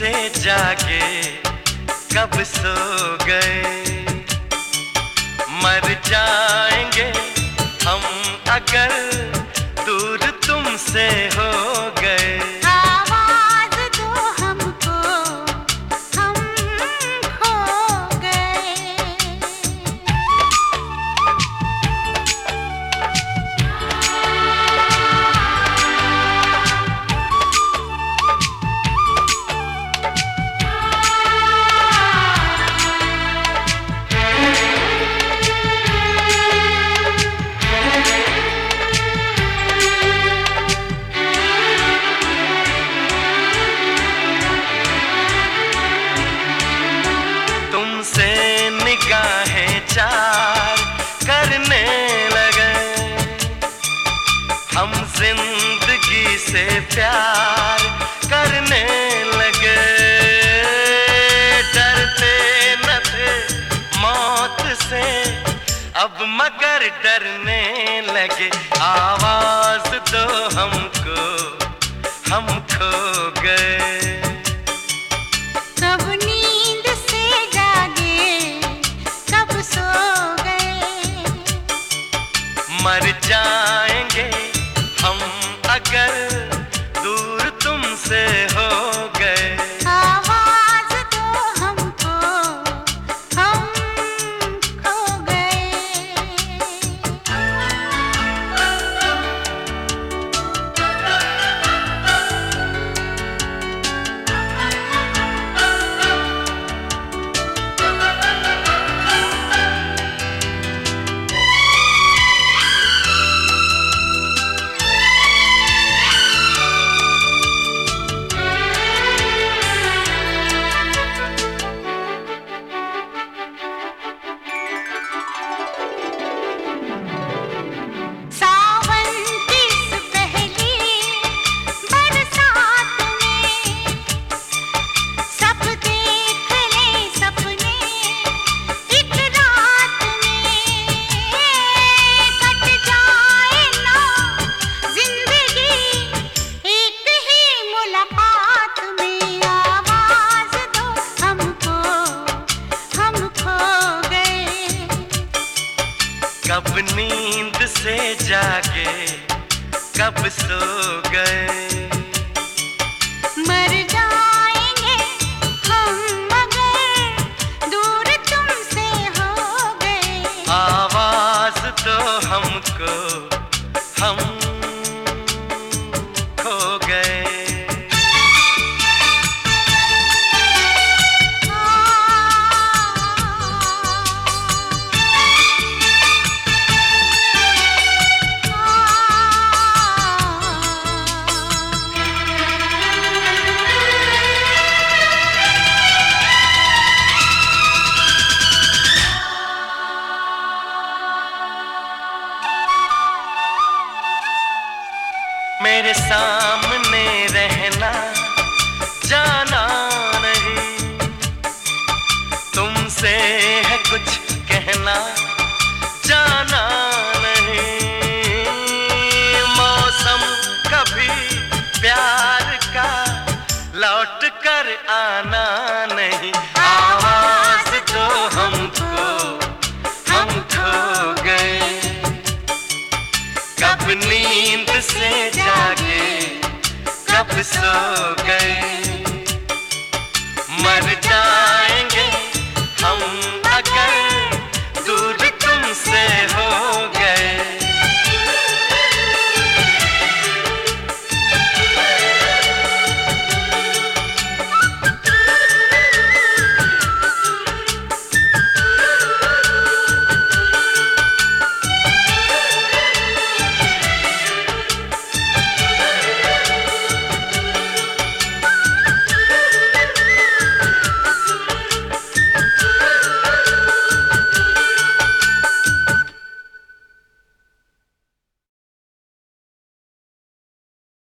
से जागे कब सो गए? मर जाएँगे हम अगर दूर तुमसे हो। प्यार करने लगे। डरते न थे मौत से अब मगर डरने लगे। आवाज़ दो हमको हम खो गए। कब नींद से जागे कब सो गए। मर जाएँगे से जागे कब सो गए। मर जाएँगे हम मगर दूर तुमसे हो गए। आवाज़ तो हमको। मेरे सामने रहना जाना नहीं। तुमसे है कुछ कहना जाना नहीं। मौसम कभी प्यार का लौट कर आना जागे सो गए। मर